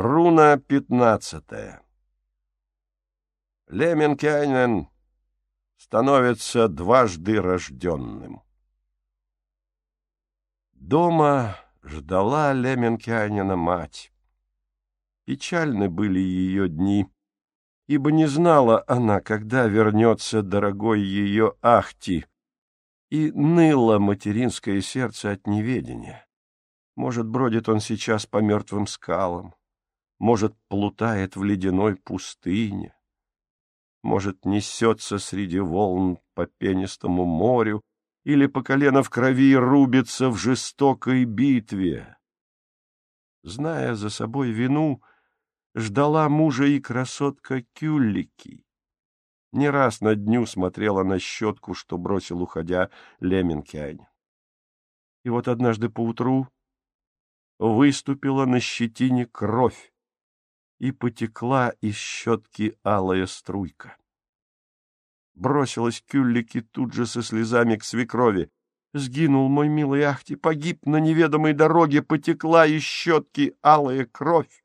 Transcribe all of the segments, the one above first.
Руна пятнадцатая. Леменкайнен становится дважды рожденным. Дома ждала Леменкайнена мать. Печальны были ее дни, ибо не знала она, когда вернется дорогой ее Ахти, и ныло материнское сердце от неведения. Может, бродит он сейчас по мертвым скалам, может, плутает в ледяной пустыне, может, несется среди волн по пенистому морю или по колено в крови рубится в жестокой битве. Зная за собой вину, ждала мужа и красотка Кюллики. Не раз на дню смотрела на щетку, что бросил, уходя, Леменкянь. И вот однажды поутру выступила на щетине кровь и потекла из щетки алая струйка. Бросилась Кюллики тут же со слезами к свекрови. Сгинул мой милый Ахти, погиб на неведомой дороге, потекла из щетки алая кровь.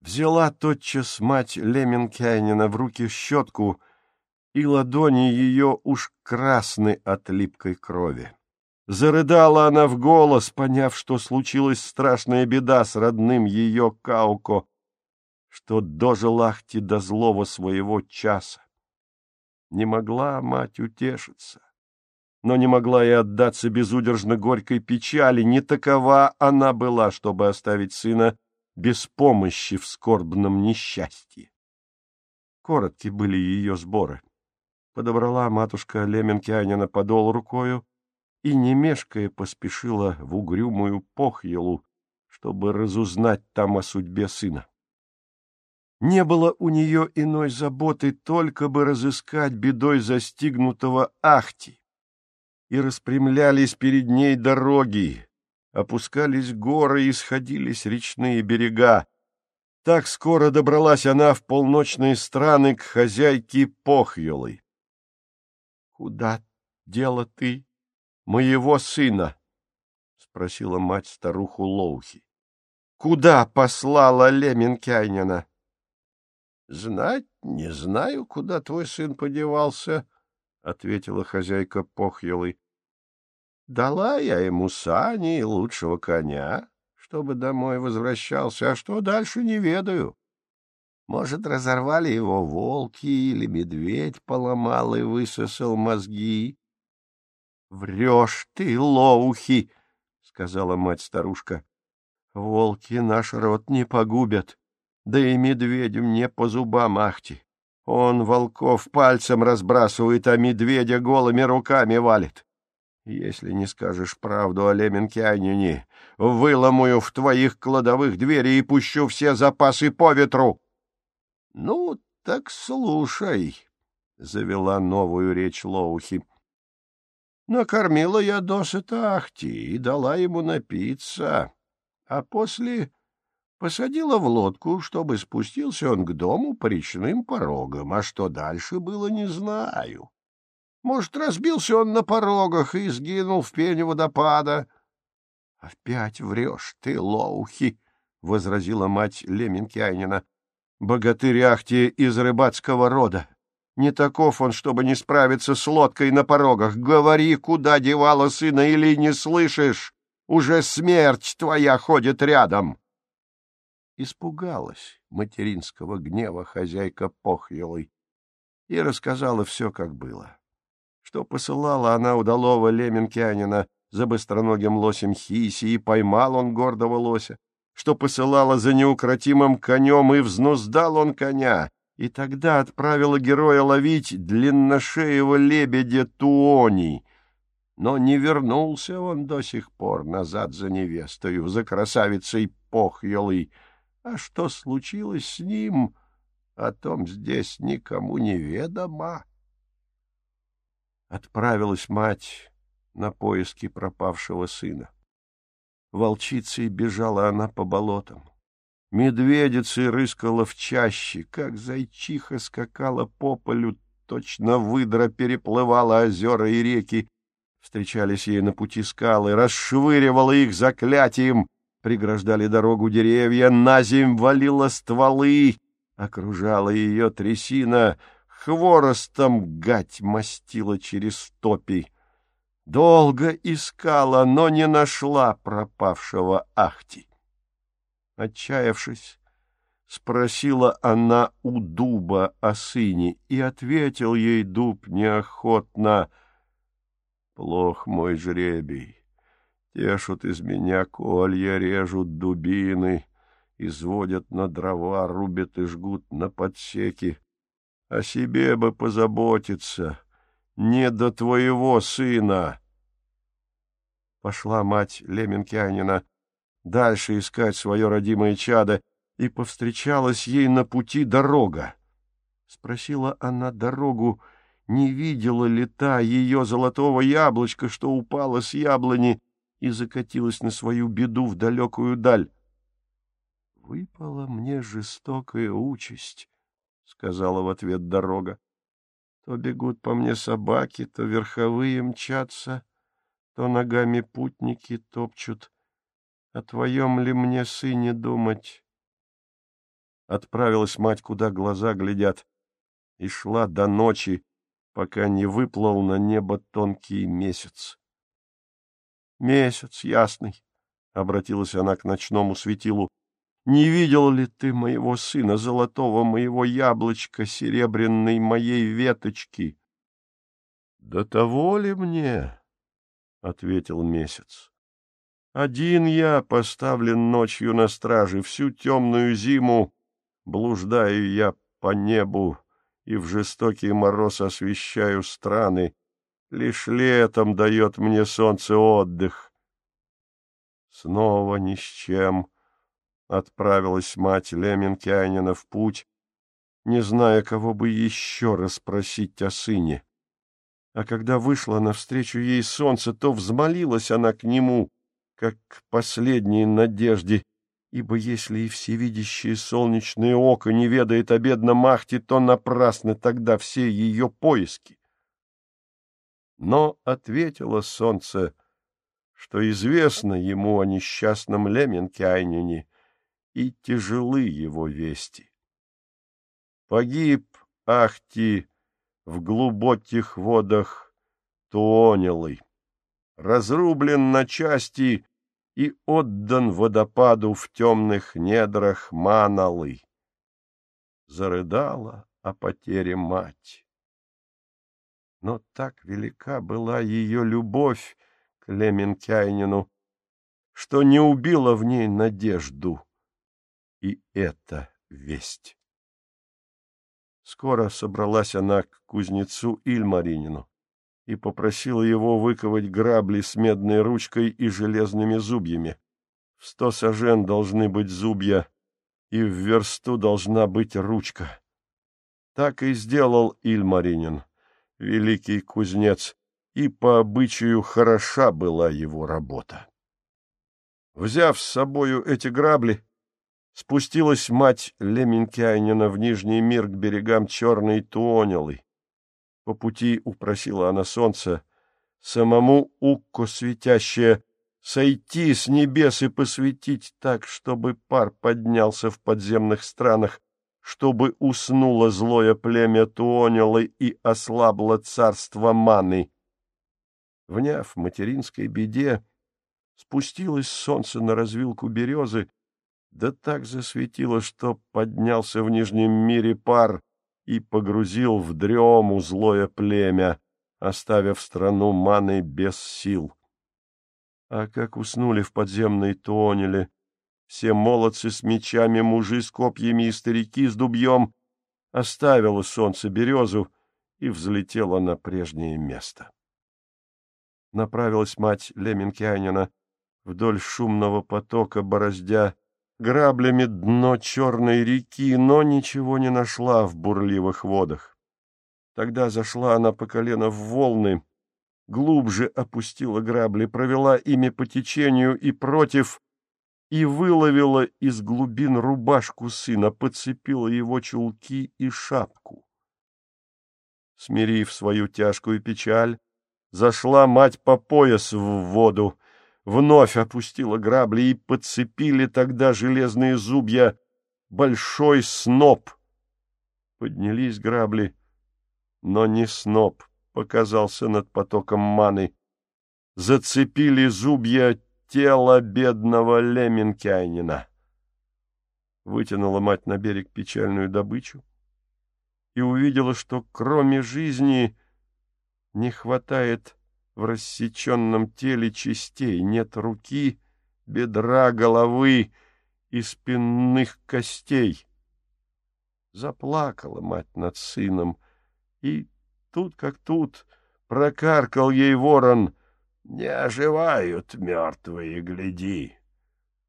Взяла тотчас мать Леменкайнина в руки щетку, и ладони ее уж красны от липкой крови. Зарыдала она в голос, поняв, что случилась страшная беда с родным ее Кауко, что дожил Ахти до злого своего часа. Не могла мать утешиться, но не могла и отдаться безудержно горькой печали. Не такова она была, чтобы оставить сына без помощи в скорбном несчастье. Коротки были ее сборы. Подобрала матушка Леменкянина подол рукою и, не мешкая, поспешила в угрюмую похьелу, чтобы разузнать там о судьбе сына. Не было у нее иной заботы, только бы разыскать бедой застигнутого Ахти. И распрямлялись перед ней дороги, опускались горы и сходились речные берега. Так скоро добралась она в полночные страны к хозяйке Похьелы. — Куда дело ты, моего сына? — спросила мать старуху Лоухи. — Куда послала Леменкайнина? —— Знать не знаю, куда твой сын подевался, — ответила хозяйка Похьелы. — Дала я ему сани и лучшего коня, чтобы домой возвращался, а что дальше не ведаю. Может, разорвали его волки или медведь поломал и высосал мозги. — Врешь ты, лоухи! — сказала мать-старушка. — Волки наш род не погубят. — да и медведю мне по зубам ахти. Он волков пальцем разбрасывает, а медведя голыми руками валит. Если не скажешь правду о Леменкянине, выломаю в твоих кладовых двери и пущу все запасы по ветру. — Ну, так слушай, — завела новую речь Лоухи. Накормила я досыта Ахти и дала ему напиться, а после Посадила в лодку, чтобы спустился он к дому по речным порогам, а что дальше было, не знаю. Может, разбился он на порогах и сгинул в пене водопада. — Опять врешь ты, лоухи! — возразила мать Леменкянина. — Богатырь Ахти из рыбацкого рода. Не таков он, чтобы не справиться с лодкой на порогах. Говори, куда девала сына, или не слышишь? Уже смерть твоя ходит рядом. — Испугалась материнского гнева хозяйка Похьелой и рассказала все, как было. Что посылала она удалого леменкянина за быстроногим лосем Хиси, и поймал он гордого лося, что посылала за неукротимым конем, и взнуздал он коня, и тогда отправила героя ловить длинношеего лебедя Туони. Но не вернулся он до сих пор назад за невестою, за красавицей Похьелой, а что случилось с ним, о том здесь никому не ведомо. Отправилась мать на поиски пропавшего сына. Волчицей бежала она по болотам. Медведицей рыскала в чаще, как зайчиха скакала по полю, точно выдра переплывала озера и реки. Встречались ей на пути скалы, расшвыривала их заклятием, преграждали дорогу деревья, на земь валила стволы, окружала ее трясина, хворостом гать мастила через топи. Долго искала, но не нашла пропавшего Ахти. Отчаявшись, спросила она у дуба о сыне, и ответил ей дуб неохотно. Плох мой жребий, тешут из меня колья, режут дубины, изводят на дрова, рубят и жгут на подсеки. О себе бы позаботиться, не до твоего сына. Пошла мать Леменкянина дальше искать свое родимое чадо, и повстречалась ей на пути дорога. Спросила она дорогу, не видела ли та ее золотого яблочка, что упало с яблони и закатилась на свою беду в далекую даль. — Выпала мне жестокая участь, — сказала в ответ дорога. То бегут по мне собаки, то верховые мчатся, то ногами путники топчут. О твоем ли мне сыне думать? Отправилась мать, куда глаза глядят, и шла до ночи, пока не выплыл на небо тонкий месяц. — Месяц ясный, — обратилась она к ночному светилу, — не видел ли ты моего сына, золотого моего яблочка, серебряной моей веточки? — Да того ли мне? — ответил месяц. — Один я поставлен ночью на страже всю темную зиму, Блуждаю я по небу и в жестокий мороз освещаю страны. Лишь летом дает мне солнце отдых. Снова ни с чем отправилась мать Леменкянина в путь, не зная, кого бы еще расспросить о сыне. А когда вышла навстречу ей солнце, то взмолилась она к нему, как к последней надежде, ибо если и всевидящее солнечное око не ведает о бедном Махте, то напрасны тогда все ее поиски. Но ответило солнце, что известно ему о несчастном Леменкайнине, и тяжелы его вести. Погиб Ахти в глубоких водах Туонилы, разрублен на части и отдан водопаду в темных недрах Маналы. Зарыдала о потере мать. Но так велика была ее любовь к Леменкайнину, что не убила в ней надежду. И это весть. Скоро собралась она к кузнецу Ильмаринину и попросила его выковать грабли с медной ручкой и железными зубьями. В сто сажен должны быть зубья, и в версту должна быть ручка. Так и сделал Ильмаринин, великий кузнец, и по обычаю хороша была его работа. Взяв с собою эти грабли, спустилась мать Леменкянина в Нижний мир к берегам Черной Туонилы, по пути упросила она солнце, самому укко светящее, сойти с небес и посветить так, чтобы пар поднялся в подземных странах, чтобы уснуло злое племя Туонилы и ослабло царство Маны. Вняв материнской беде, спустилось солнце на развилку березы, да так засветило, что поднялся в нижнем мире пар — и погрузил в дрему злое племя, оставив страну маны без сил. А как уснули в подземной тоннеле, все молодцы с мечами, мужи с копьями и старики с дубьем, оставило солнце березу и взлетело на прежнее место. Направилась мать Леменкянина вдоль шумного потока, бороздя граблями дно черной реки, но ничего не нашла в бурливых водах. Тогда зашла она по колено в волны, глубже опустила грабли, провела ими по течению и против, и выловила из глубин рубашку сына, подцепила его чулки и шапку. Смирив свою тяжкую печаль, зашла мать по пояс в воду, вновь опустила грабли и подцепили тогда железные зубья большой сноп. Поднялись грабли, но не сноп показался над потоком маны. Зацепили зубья тело бедного Леменкянина. Вытянула мать на берег печальную добычу и увидела, что кроме жизни не хватает в рассеченном теле частей, нет руки, бедра, головы и спинных костей. Заплакала мать над сыном, и тут как тут прокаркал ей ворон. «Не оживают мертвые, гляди!»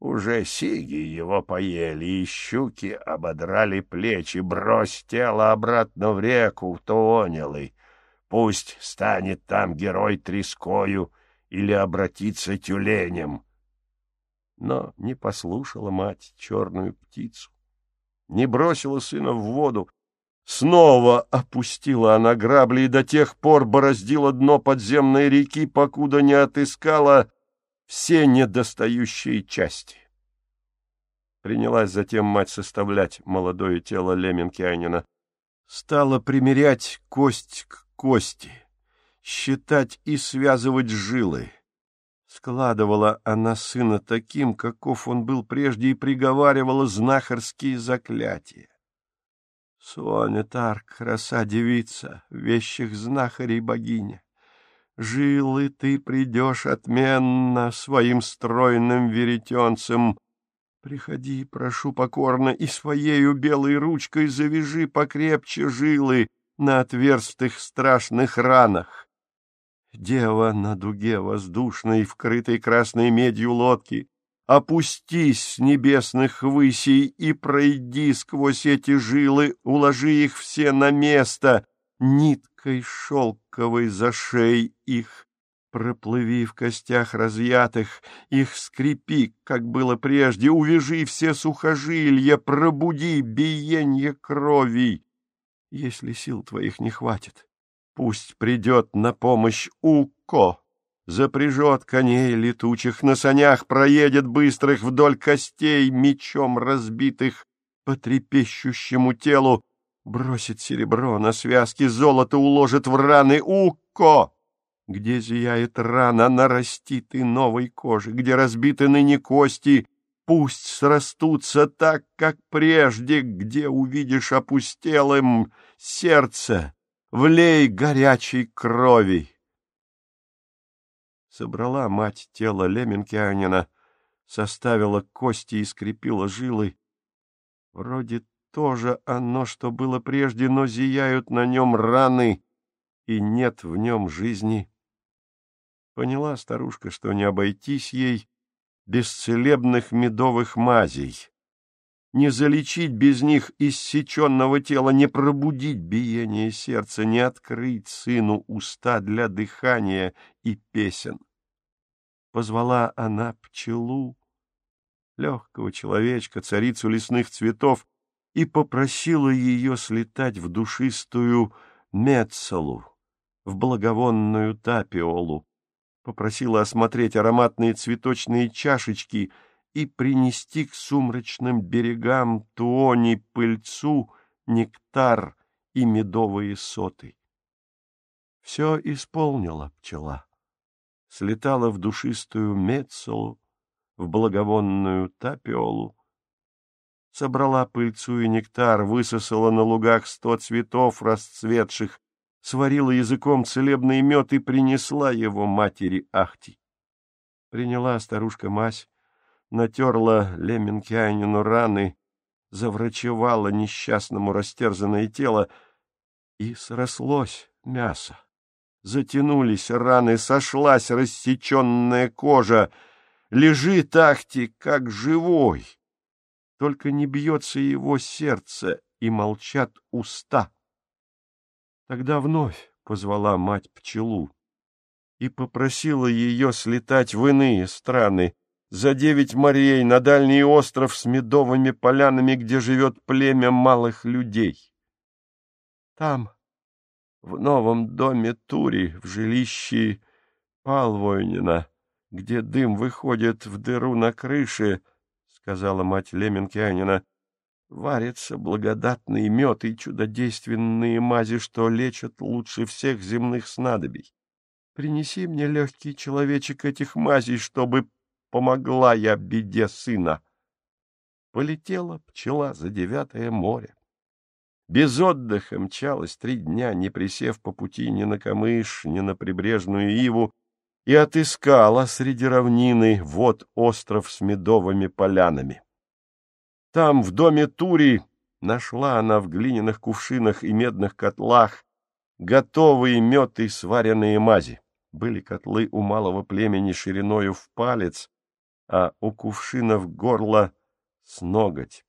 Уже сиги его поели, и щуки ободрали плечи. Брось тело обратно в реку, Туонилый. Пусть станет там герой трескою или обратится тюленем. Но не послушала мать черную птицу, не бросила сына в воду. Снова опустила она грабли и до тех пор бороздила дно подземной реки, покуда не отыскала все недостающие части. Принялась затем мать составлять молодое тело Леменкианина. Стала примерять кость к кости, считать и связывать жилы. Складывала она сына таким, каков он был прежде, и приговаривала знахарские заклятия. Сонетар, краса девица, в вещих знахарей богиня. Жилы ты придешь отменно своим стройным веретенцем. Приходи, прошу покорно, и своею белой ручкой завяжи покрепче жилы, на отверстых страшных ранах. Дева на дуге воздушной, вкрытой красной медью лодки, опустись с небесных высей и пройди сквозь эти жилы, уложи их все на место, ниткой шелковой за шеей их, проплыви в костях разъятых, их скрепи, как было прежде, увяжи все сухожилья, пробуди биенье крови. Если сил твоих не хватит, пусть придет на помощь Уко, запряжет коней летучих, на санях проедет быстрых вдоль костей, мечом разбитых по трепещущему телу, бросит серебро на связки, золото уложит в раны Уко. Где зияет рана, нарастит и новой кожи, где разбиты ныне кости, пусть срастутся так, как прежде, где увидишь опустелым сердце, влей горячей крови. Собрала мать тело Леменкианина, составила кости и скрепила жилы. Вроде тоже оно, что было прежде, но зияют на нем раны, и нет в нем жизни. Поняла старушка, что не обойтись ей без целебных медовых мазей. Не залечить без них иссеченного тела, не пробудить биение сердца, не открыть сыну уста для дыхания и песен. Позвала она пчелу, легкого человечка, царицу лесных цветов, и попросила ее слетать в душистую Мецалу, в благовонную Тапиолу, попросила осмотреть ароматные цветочные чашечки и принести к сумрачным берегам туони пыльцу, нектар и медовые соты. Все исполнила пчела. Слетала в душистую Мецелу, в благовонную Тапиолу, собрала пыльцу и нектар, высосала на лугах сто цветов расцветших, сварила языком целебный мед и принесла его матери Ахти. Приняла старушка мазь, натерла Леменкианину раны, заврачевала несчастному растерзанное тело, и срослось мясо. Затянулись раны, сошлась рассеченная кожа, лежит Ахти, как живой. Только не бьется его сердце, и молчат уста. Тогда вновь позвала мать пчелу и попросила ее слетать в иные страны, за девять морей, на дальний остров с медовыми полянами, где живет племя малых людей. Там, в новом доме Тури, в жилище Палвойнина, где дым выходит в дыру на крыше, — сказала мать Леменкянина, — варится благодатный мед и чудодейственные мази, что лечат лучше всех земных снадобий. Принеси мне легкий человечек этих мазей, чтобы помогла я беде сына. Полетела пчела за девятое море. Без отдыха мчалась три дня, не присев по пути ни на камыш, ни на прибрежную иву, и отыскала среди равнины вот остров с медовыми полянами. Там, в доме Тури, нашла она в глиняных кувшинах и медных котлах готовые мед и сваренные мази. Были котлы у малого племени шириною в палец, а у кувшинов горло с ноготь.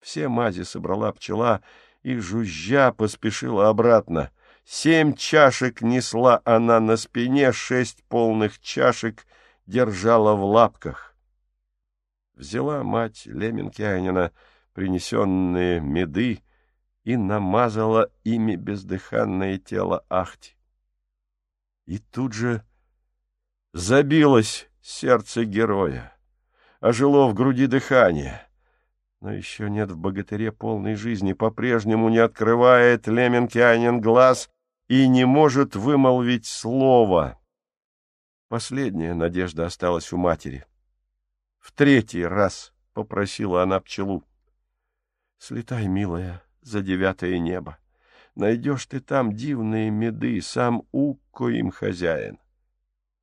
Все мази собрала пчела и, жужжа, поспешила обратно — Семь чашек несла она на спине, шесть полных чашек держала в лапках. Взяла мать Леменкянина принесенные меды и намазала ими бездыханное тело Ахти. И тут же забилось сердце героя, ожило в груди дыхание — но еще нет в богатыре полной жизни, по-прежнему не открывает Леменкянин глаз и не может вымолвить слова. Последняя надежда осталась у матери. В третий раз попросила она пчелу. — Слетай, милая, за девятое небо. Найдешь ты там дивные меды, сам Укко им хозяин.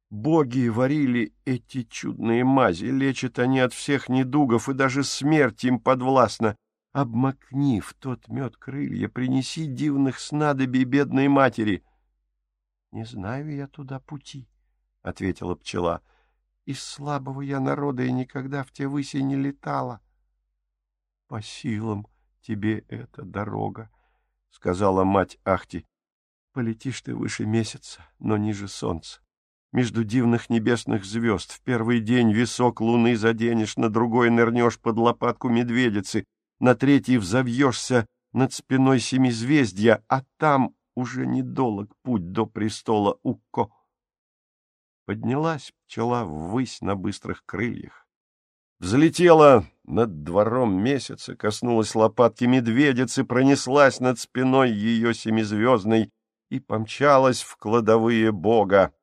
Боги варили эти чудные мази, лечат они от всех недугов, и даже смерть им подвластна. Обмакни в тот мед крылья, принеси дивных снадобий бедной матери. — Не знаю я туда пути, — ответила пчела. — Из слабого я народа и никогда в те выси не летала. — По силам тебе эта дорога, — сказала мать Ахти. — Полетишь ты выше месяца, но ниже солнца между дивных небесных звезд. В первый день висок луны заденешь, на другой нырнешь под лопатку медведицы, на третий взовьешься над спиной семизвездья, а там уже недолг путь до престола Укко. Поднялась пчела ввысь на быстрых крыльях. Взлетела над двором месяца, коснулась лопатки медведицы, пронеслась над спиной ее семизвездной и помчалась в кладовые бога.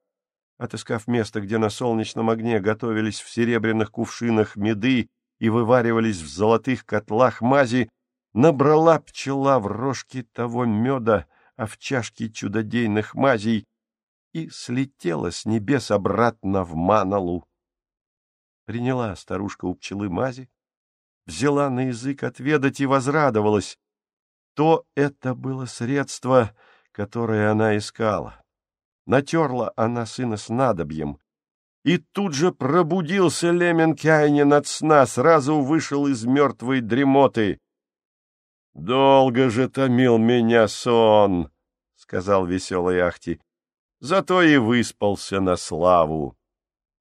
Отыскав место, где на солнечном огне готовились в серебряных кувшинах меды и вываривались в золотых котлах мази, набрала пчела в рожки того меда, а в чашке чудодейных мазей и слетела с небес обратно в Маналу. Приняла старушка у пчелы мази, взяла на язык отведать и возрадовалась. То это было средство, которое она искала. Натерла она сына снадобьем. И тут же пробудился Леменкайнин от сна, сразу вышел из мертвой дремоты. — Долго же томил меня сон, — сказал веселый Ахти, — зато и выспался на славу.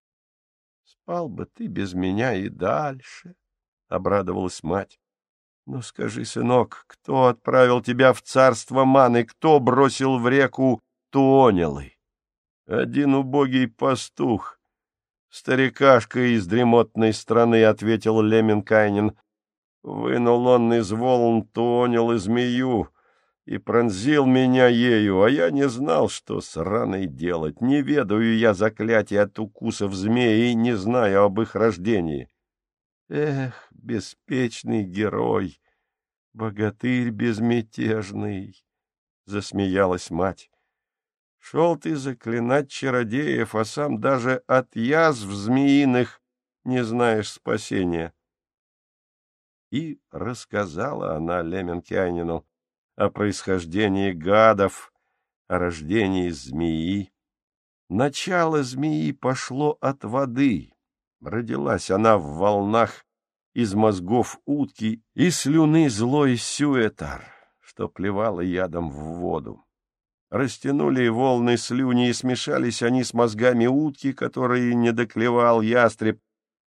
— Спал бы ты без меня и дальше, — обрадовалась мать. — Ну скажи, сынок, кто отправил тебя в царство маны, кто бросил в реку Туонилы? Один убогий пастух. Старикашка из дремотной страны, — ответил Леменкайнин. Вынул он из волн тонел и змею и пронзил меня ею, а я не знал, что с раной делать. Не ведаю я заклятия от укусов змеи и не знаю об их рождении. Эх, беспечный герой, богатырь безмятежный! — засмеялась мать. Шел ты заклинать чародеев, а сам даже от язв змеиных не знаешь спасения. И рассказала она Леменкянину о происхождении гадов, о рождении змеи. Начало змеи пошло от воды. Родилась она в волнах из мозгов утки и слюны злой сюэтар, что плевала ядом в воду. Растянули волны слюни, и смешались они с мозгами утки, которые не доклевал ястреб,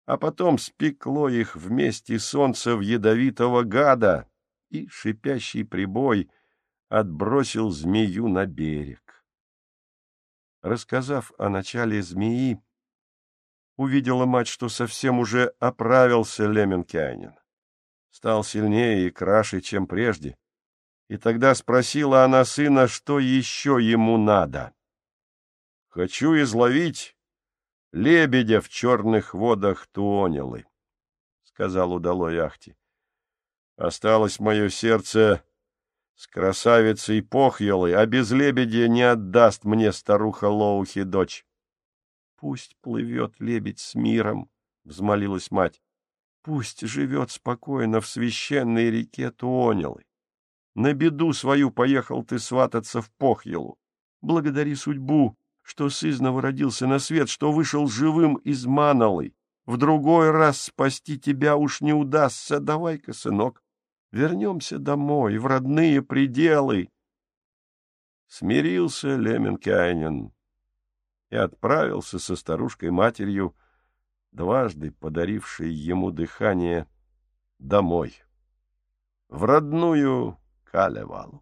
а потом спекло их вместе солнце в ядовитого гада, и шипящий прибой отбросил змею на берег. Рассказав о начале змеи, увидела мать, что совсем уже оправился Леменкайнин. Стал сильнее и краше, чем прежде. И тогда спросила она сына, что еще ему надо. — Хочу изловить лебедя в черных водах Туонилы, — сказал удалой Ахти. Осталось мое сердце с красавицей Похьелой, а без лебедя не отдаст мне старуха Лоухи дочь. — Пусть плывет лебедь с миром, — взмолилась мать. — Пусть живет спокойно в священной реке Туонилы. На беду свою поехал ты свататься в Похьелу. Благодари судьбу, что сызново родился на свет, что вышел живым из Манолы. В другой раз спасти тебя уж не удастся. Давай-ка, сынок, вернемся домой, в родные пределы. Смирился Леменкайнен и отправился со старушкой-матерью, дважды подарившей ему дыхание, домой, в родную Cale, é Alan.